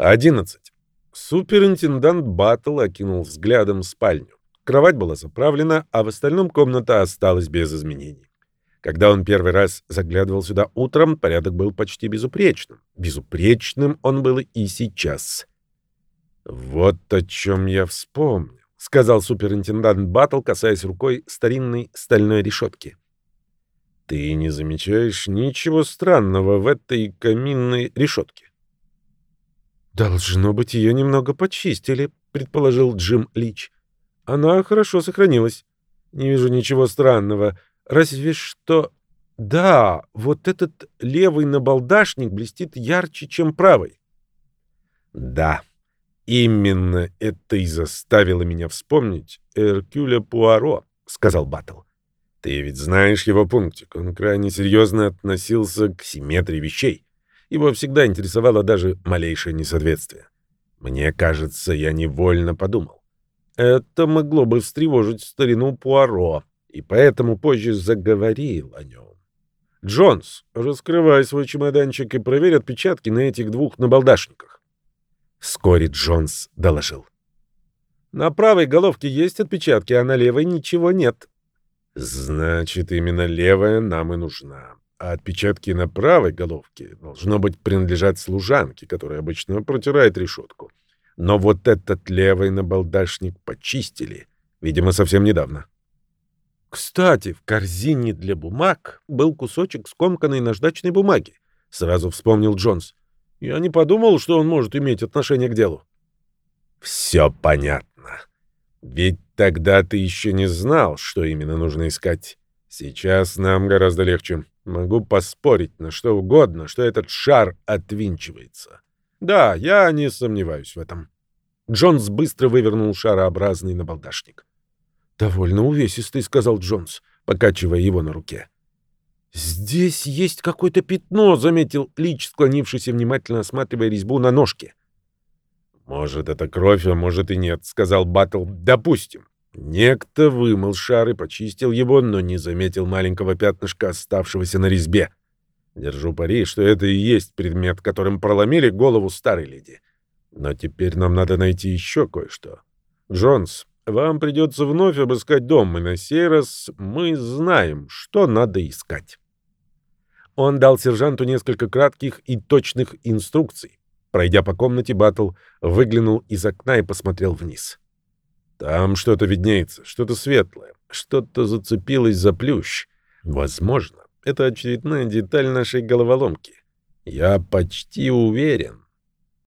11. Суперинтендант Баттл окинул взглядом спальню. Кровать была заправлена, а в остальном комната осталась без изменений. Когда он первый раз заглядывал сюда утром, порядок был почти безупречным. Безупречным он был и сейчас. «Вот о чем я вспомнил», — сказал суперинтендант Баттл, касаясь рукой старинной стальной решетки. «Ты не замечаешь ничего странного в этой каминной решетке?» «Должно быть, ее немного почистили», — предположил Джим Лич. «Она хорошо сохранилась. Не вижу ничего странного. Разве что... Да, вот этот левый набалдашник блестит ярче, чем правый». «Да, именно это и заставило меня вспомнить Эркюля Пуаро», — сказал Баттл. «Ты ведь знаешь его пунктик. Он крайне серьезно относился к симметрии вещей». Его всегда интересовало даже малейшее несоответствие. Мне кажется, я невольно подумал. Это могло бы встревожить старину Пуаро, и поэтому позже заговорил о нем. «Джонс, раскрывай свой чемоданчик и проверь отпечатки на этих двух набалдашниках». Вскоре Джонс доложил. «На правой головке есть отпечатки, а на левой ничего нет». «Значит, именно левая нам и нужна а отпечатки на правой головке должно быть принадлежать служанке, которая обычно протирает решетку. Но вот этот левый набалдашник почистили, видимо, совсем недавно. Кстати, в корзине для бумаг был кусочек скомканной наждачной бумаги. Сразу вспомнил Джонс. Я не подумал, что он может иметь отношение к делу. Все понятно. Ведь тогда ты еще не знал, что именно нужно искать. Сейчас нам гораздо легче. Могу поспорить на что угодно, что этот шар отвинчивается. Да, я не сомневаюсь в этом. Джонс быстро вывернул шарообразный набалдашник. «Довольно увесистый», — сказал Джонс, покачивая его на руке. «Здесь есть какое-то пятно», — заметил Лич, склонившийся, внимательно осматривая резьбу на ножке. «Может, это кровь, а может и нет», — сказал Баттл. «Допустим. Некто вымыл шар и почистил его, но не заметил маленького пятнышка, оставшегося на резьбе. Держу пари, что это и есть предмет, которым проломили голову старой леди. Но теперь нам надо найти еще кое-что. Джонс, вам придется вновь обыскать дом, и на сей раз мы знаем, что надо искать. Он дал сержанту несколько кратких и точных инструкций. Пройдя по комнате, Баттл выглянул из окна и посмотрел вниз. Там что-то виднеется, что-то светлое, что-то зацепилось за плющ. Возможно, это очередная деталь нашей головоломки. Я почти уверен,